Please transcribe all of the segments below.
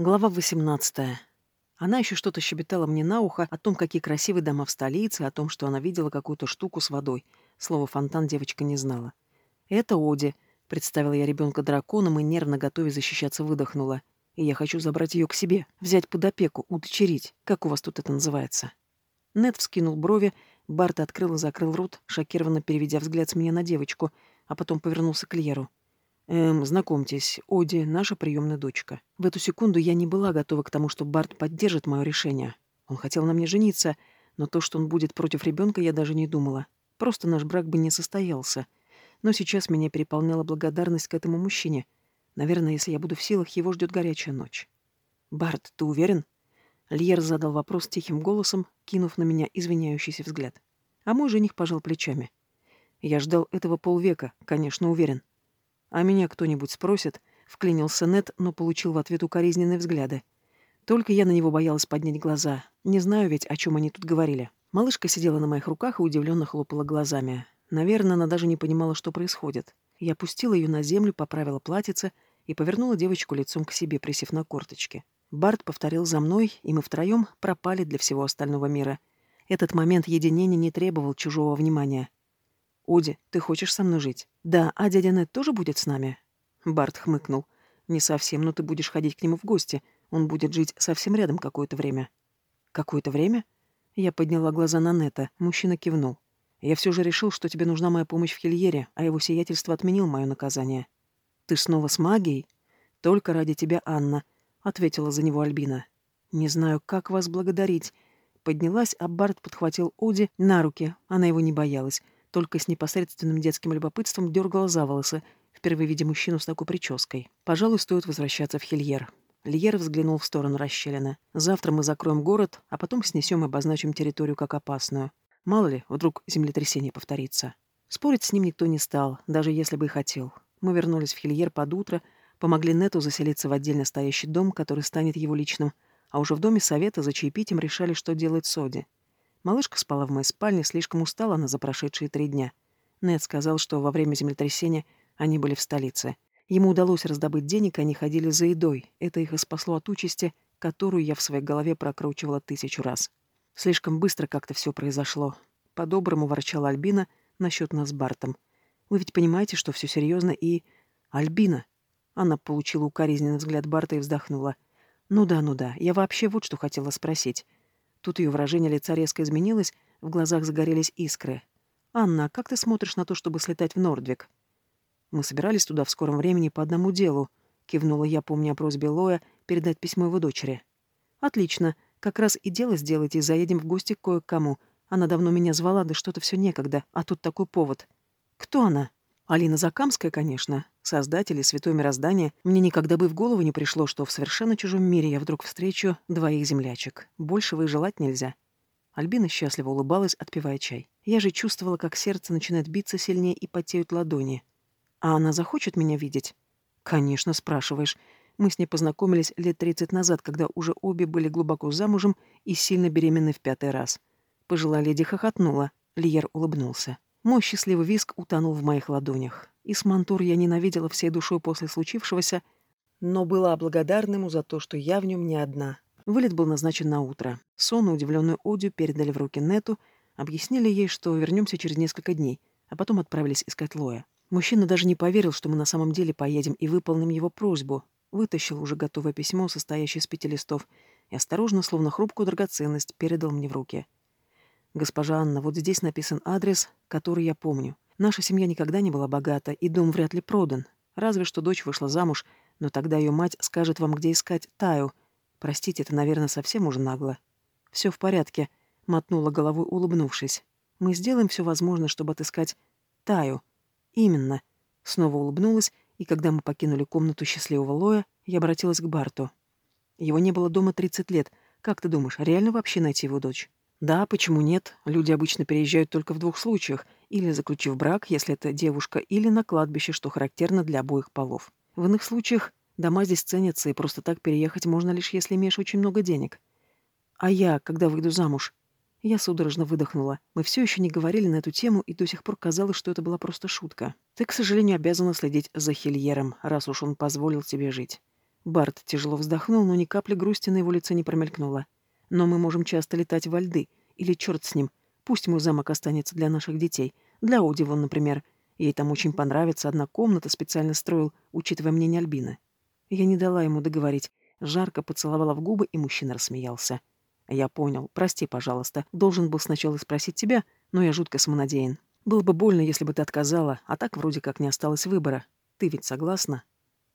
Глава 18. Она еще что-то щебетала мне на ухо о том, какие красивые дома в столице, о том, что она видела какую-то штуку с водой. Слово «фонтан» девочка не знала. «Это Оди», — представила я ребенка драконом и, нервно готовя защищаться, выдохнула. «И я хочу забрать ее к себе, взять под опеку, удочерить. Как у вас тут это называется?» Нед вскинул брови, Барт открыл и закрыл рот, шокированно переведя взгляд с меня на девочку, а потом повернулся к Льеру. Эм, знакомьтесь, Оди, наша приемная дочка. В эту секунду я не была готова к тому, что Барт поддержит мое решение. Он хотел на мне жениться, но то, что он будет против ребенка, я даже не думала. Просто наш брак бы не состоялся. Но сейчас меня переполняла благодарность к этому мужчине. Наверное, если я буду в силах, его ждет горячая ночь. «Барт, ты уверен?» Льер задал вопрос тихим голосом, кинув на меня извиняющийся взгляд. А мой жених пожал плечами. «Я ждал этого полвека, конечно, уверен. «А меня кто-нибудь спросит?» — вклинился Нет, но получил в ответ укоризненные взгляды. Только я на него боялась поднять глаза. Не знаю ведь, о чем они тут говорили. Малышка сидела на моих руках и удивленно хлопала глазами. Наверное, она даже не понимала, что происходит. Я опустила ее на землю, поправила платьице и повернула девочку лицом к себе, присев на корточки. Барт повторил за мной, и мы втроем пропали для всего остального мира. Этот момент единения не требовал чужого внимания. «Уди, ты хочешь со мной жить?» «Да, а дядя Нед тоже будет с нами?» Барт хмыкнул. «Не совсем, но ты будешь ходить к нему в гости. Он будет жить совсем рядом какое-то время». «Какое-то время?» Я подняла глаза на Нета. Мужчина кивнул. «Я все же решил, что тебе нужна моя помощь в Хильере, а его сиятельство отменил мое наказание». «Ты снова с магией?» «Только ради тебя, Анна», — ответила за него Альбина. «Не знаю, как вас благодарить». Поднялась, а Барт подхватил Уди на руки. Она его не боялась только с непосредственным детским любопытством дергала за волосы, впервые видя мужчину с такой прической. Пожалуй, стоит возвращаться в Хильер. Льер взглянул в сторону расщелины. «Завтра мы закроем город, а потом снесем и обозначим территорию как опасную. Мало ли, вдруг землетрясение повторится». Спорить с ним никто не стал, даже если бы и хотел. Мы вернулись в Хильер под утро, помогли Нету заселиться в отдельно стоящий дом, который станет его личным, а уже в доме совета за чаепитием решали, что делать с Оди. Малышка спала в моей спальне, слишком устала она за прошедшие три дня. Нед сказал, что во время землетрясения они были в столице. Ему удалось раздобыть денег, они ходили за едой. Это их и спасло от участи, которую я в своей голове прокручивала тысячу раз. Слишком быстро как-то все произошло. По-доброму ворчала Альбина насчет нас с Бартом. Вы ведь понимаете, что все серьезно и... Альбина! Она получила укоризненный взгляд Барта и вздохнула. Ну да, ну да, я вообще вот что хотела спросить. Тут ее выражение лица резко изменилось, в глазах загорелись искры. «Анна, как ты смотришь на то, чтобы слетать в Нордвик?» «Мы собирались туда в скором времени по одному делу», — кивнула я, помня о просьбе Лоя передать письмо его дочери. «Отлично. Как раз и дело сделайте, и заедем в гости кое к кому. Она давно меня звала, да что-то все некогда, а тут такой повод. Кто она?» Алина Закамская, конечно, создатель и святое мироздание, мне никогда бы в голову не пришло, что в совершенно чужом мире я вдруг встречу двоих землячек. Большего и желать нельзя. Альбина счастливо улыбалась, отпивая чай. Я же чувствовала, как сердце начинает биться сильнее и потеют ладони. А она захочет меня видеть? Конечно, спрашиваешь. Мы с ней познакомились лет тридцать назад, когда уже обе были глубоко замужем и сильно беременны в пятый раз. Пожилая леди хохотнула. Лиер улыбнулся. Мой счастливый виск утонул в моих ладонях. Исмантур я ненавидела всей душой после случившегося, но была благодарна ему за то, что я в нем не одна. Вылет был назначен на утро. Сонную удивленную Одию передали в руки Нету, объяснили ей, что вернемся через несколько дней, а потом отправились искать Лоя. Мужчина даже не поверил, что мы на самом деле поедем и выполним его просьбу. Вытащил уже готовое письмо, состоящее из пяти листов, и осторожно, словно хрупкую драгоценность, передал мне в руки — «Госпожа Анна, вот здесь написан адрес, который я помню. Наша семья никогда не была богата, и дом вряд ли продан. Разве что дочь вышла замуж, но тогда ее мать скажет вам, где искать Таю. Простите, это, наверное, совсем уже нагло». «Все в порядке», — мотнула головой, улыбнувшись. «Мы сделаем все возможное, чтобы отыскать Таю». «Именно». Снова улыбнулась, и когда мы покинули комнату счастливого Лоя, я обратилась к Барту. Его не было дома 30 лет. Как ты думаешь, реально вообще найти его дочь? Да, почему нет? Люди обычно переезжают только в двух случаях. Или заключив брак, если это девушка, или на кладбище, что характерно для обоих полов. В иных случаях дома здесь ценятся, и просто так переехать можно лишь если имеешь очень много денег. А я, когда выйду замуж? Я судорожно выдохнула. Мы все еще не говорили на эту тему, и до сих пор казалось, что это была просто шутка. Ты, к сожалению, обязана следить за Хильером, раз уж он позволил тебе жить. Барт тяжело вздохнул, но ни капли грусти на его лице не промелькнуло. Но мы можем часто летать во льды. Или черт с ним. Пусть мой замок останется для наших детей. Для Оди вон, например. Ей там очень понравится. Одна комната специально строил, учитывая мнение Альбины. Я не дала ему договорить. Жарко поцеловала в губы, и мужчина рассмеялся. Я понял. Прости, пожалуйста. Должен был сначала спросить тебя, но я жутко самонадеян. Было бы больно, если бы ты отказала, а так вроде как не осталось выбора. Ты ведь согласна?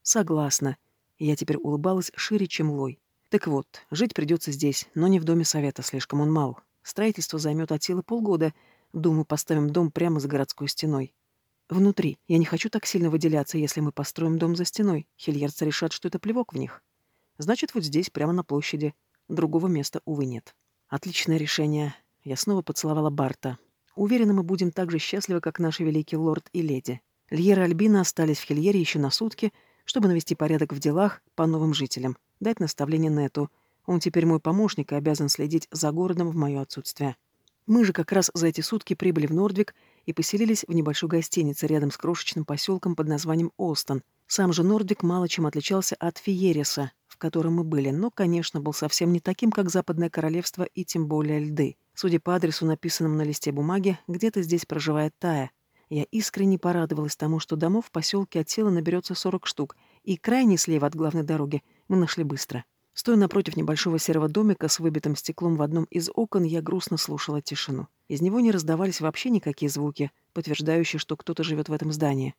Согласна. Я теперь улыбалась шире, чем Лой. Так вот, жить придется здесь, но не в доме совета, слишком он мал. Строительство займет от силы полгода. Думаю, поставим дом прямо за городской стеной. Внутри. Я не хочу так сильно выделяться, если мы построим дом за стеной. Хильерцы решат, что это плевок в них. Значит, вот здесь, прямо на площади. Другого места, увы, нет. Отличное решение. Я снова поцеловала Барта. Уверена, мы будем так же счастливы, как наши великий лорд и леди. Льера и Альбина остались в Хильере еще на сутки, чтобы навести порядок в делах по новым жителям, дать наставление Нету. Он теперь мой помощник и обязан следить за городом в мое отсутствие. Мы же как раз за эти сутки прибыли в Нордвик и поселились в небольшой гостинице рядом с крошечным поселком под названием Остон. Сам же Нордвик мало чем отличался от Фиереса, в котором мы были, но, конечно, был совсем не таким, как Западное Королевство и тем более льды. Судя по адресу, написанному на листе бумаги, где-то здесь проживает Тая, я искренне порадовалась тому, что домов в поселке от села наберется 40 штук, и крайний слева от главной дороги мы нашли быстро. Стоя напротив небольшого серого домика с выбитым стеклом в одном из окон, я грустно слушала тишину. Из него не раздавались вообще никакие звуки, подтверждающие, что кто-то живет в этом здании.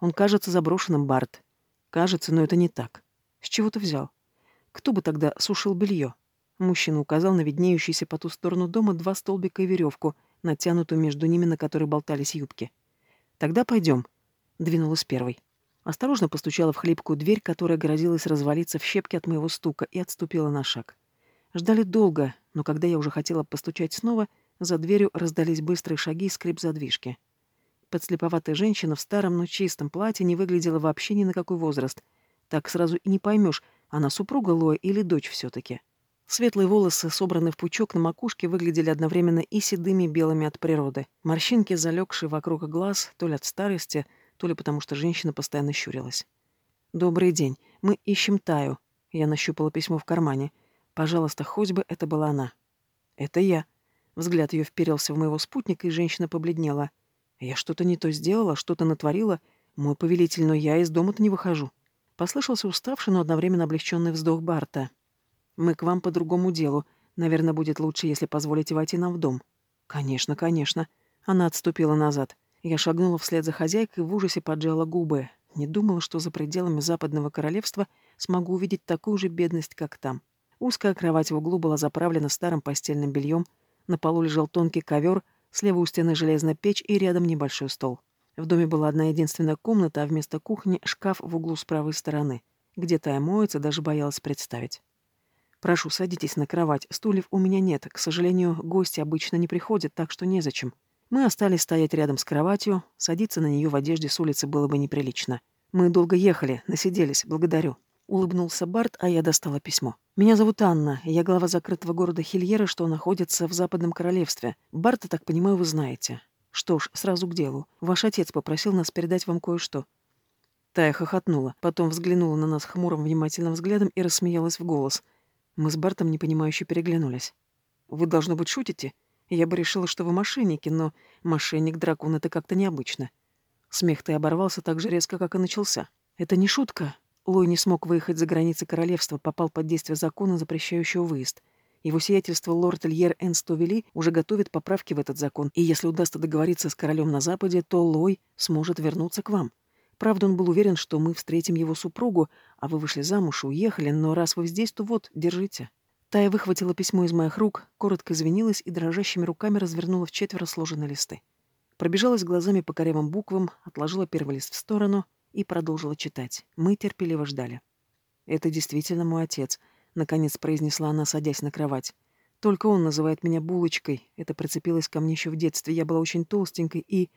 Он кажется заброшенным, Барт. Кажется, но это не так. С чего ты взял? Кто бы тогда сушил белье? Мужчина указал на виднеющиеся по ту сторону дома два столбика и веревку, натянутую между ними, на которой болтались юбки. «Тогда пойдем», — двинулась первой. Осторожно постучала в хлипкую дверь, которая грозилась развалиться в щепки от моего стука, и отступила на шаг. Ждали долго, но когда я уже хотела постучать снова, за дверью раздались быстрые шаги и скрип задвижки. Подслеповатая женщина в старом, но чистом платье не выглядела вообще ни на какой возраст. Так сразу и не поймешь, она супруга Лоя или дочь все-таки. Светлые волосы, собранные в пучок на макушке, выглядели одновременно и седыми, и белыми от природы. Морщинки, залегшие вокруг глаз, то ли от старости, то ли потому, что женщина постоянно щурилась. «Добрый день. Мы ищем Таю». Я нащупала письмо в кармане. «Пожалуйста, хоть бы это была она». «Это я». Взгляд ее вперился в моего спутника, и женщина побледнела. «Я что-то не то сделала, что-то натворила. Мой повелитель, но я из дома-то не выхожу». Послышался уставший, но одновременно облегченный вздох Барта. Мы к вам по другому делу. Наверное, будет лучше, если позволите войти нам в дом». «Конечно, конечно». Она отступила назад. Я шагнула вслед за хозяйкой в ужасе поджала губы. Не думала, что за пределами Западного Королевства смогу увидеть такую же бедность, как там. Узкая кровать в углу была заправлена старым постельным бельем, на полу лежал тонкий ковер, слева у стены железная печь и рядом небольшой стол. В доме была одна единственная комната, а вместо кухни — шкаф в углу с правой стороны. Где Тая моется, даже боялась представить. Прошу, садитесь на кровать. Стульев у меня нет. К сожалению, гости обычно не приходят, так что незачем. Мы остались стоять рядом с кроватью. Садиться на нее в одежде с улицы было бы неприлично. Мы долго ехали, насиделись. Благодарю. Улыбнулся Барт, а я достала письмо. «Меня зовут Анна, я глава закрытого города Хильера, что находится в Западном Королевстве. Барта, так понимаю, вы знаете. Что ж, сразу к делу. Ваш отец попросил нас передать вам кое-что». Тая хохотнула, потом взглянула на нас хмурым внимательным взглядом и рассмеялась в голос — мы с Бартом непонимающе переглянулись. «Вы, должно быть, шутите? Я бы решила, что вы мошенники, но мошенник-дракон — это как-то необычно». Смех-то оборвался так же резко, как и начался. «Это не шутка. Лой не смог выехать за границы королевства, попал под действие закона, запрещающего выезд. Его сиятельство лорд Ильер Энстовели уже готовит поправки в этот закон, и если удастся договориться с королем на Западе, то Лой сможет вернуться к вам. Правда, он был уверен, что мы встретим его супругу, а вы вышли замуж и уехали, но раз вы здесь, то вот, держите». Тая выхватила письмо из моих рук, коротко извинилась и дрожащими руками развернула в четверо сложенные листы. Пробежалась глазами по корявым буквам, отложила первый лист в сторону и продолжила читать. Мы терпеливо ждали. «Это действительно мой отец», — наконец произнесла она, садясь на кровать. «Только он называет меня булочкой. Это прицепилось ко мне еще в детстве. Я была очень толстенькой и...»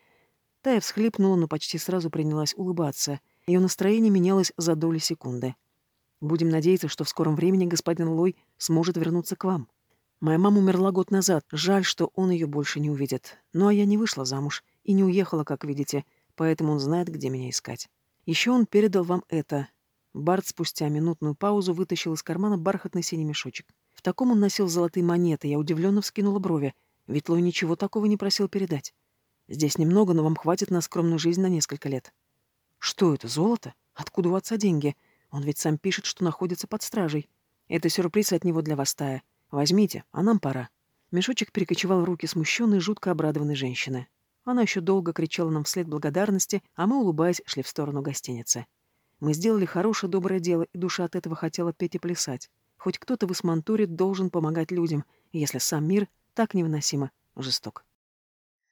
Тая всхлипнула, но почти сразу принялась улыбаться. Ее настроение менялось за доли секунды. «Будем надеяться, что в скором времени господин Лой сможет вернуться к вам. Моя мама умерла год назад. Жаль, что он ее больше не увидит. Ну а я не вышла замуж и не уехала, как видите, поэтому он знает, где меня искать. Еще он передал вам это». Барт спустя минутную паузу вытащил из кармана бархатный синий мешочек. В таком он носил золотые монеты, я удивленно вскинула брови. Ведь Лой ничего такого не просил передать. Здесь немного, но вам хватит на скромную жизнь на несколько лет. Что это, золото? Откуда у отца деньги? Он ведь сам пишет, что находится под стражей. Это сюрприз от него для вас, Тая. Возьмите, а нам пора. Мешочек перекочевал в руки смущенной, жутко обрадованной женщины. Она еще долго кричала нам вслед благодарности, а мы, улыбаясь, шли в сторону гостиницы. Мы сделали хорошее, доброе дело, и душа от этого хотела петь и плясать. Хоть кто-то в Исмантуре должен помогать людям, если сам мир так невыносимо жесток.